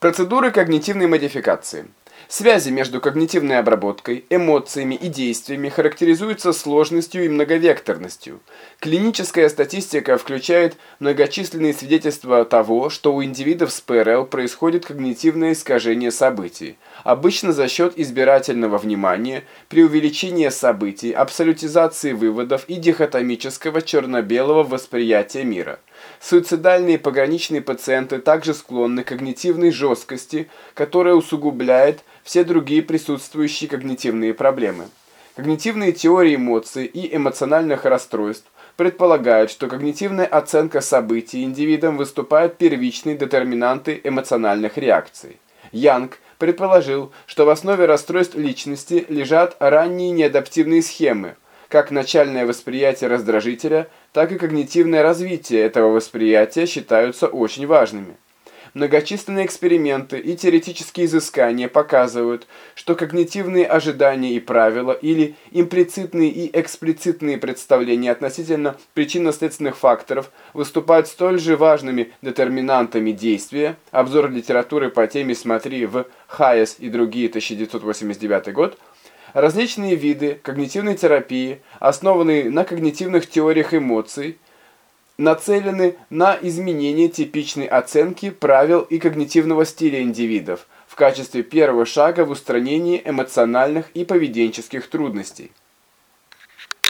Процедуры когнитивной модификации. Связи между когнитивной обработкой, эмоциями и действиями характеризуются сложностью и многовекторностью. Клиническая статистика включает многочисленные свидетельства того, что у индивидов с ПРЛ происходит когнитивное искажение событий, обычно за счет избирательного внимания, преувеличения событий, абсолютизации выводов и дихотомического черно-белого восприятия мира. Суицидальные пограничные пациенты также склонны к когнитивной жесткости, которая усугубляет все другие присутствующие когнитивные проблемы. Когнитивные теории эмоций и эмоциональных расстройств предполагают, что когнитивная оценка событий индивидом выступает первичной детерминантой эмоциональных реакций. Янг предположил, что в основе расстройств личности лежат ранние неадаптивные схемы, как начальное восприятие раздражителя, так и когнитивное развитие этого восприятия считаются очень важными. Многочисленные эксперименты и теоретические изыскания показывают, что когнитивные ожидания и правила или имплицитные и эксплицитные представления относительно причинно-следственных факторов выступают столь же важными детерминантами действия. Обзор литературы по теме смотри в «Хайес и другие» 1989 год – Различные виды когнитивной терапии, основанные на когнитивных теориях эмоций, нацелены на изменение типичной оценки правил и когнитивного стиля индивидов в качестве первого шага в устранении эмоциональных и поведенческих трудностей.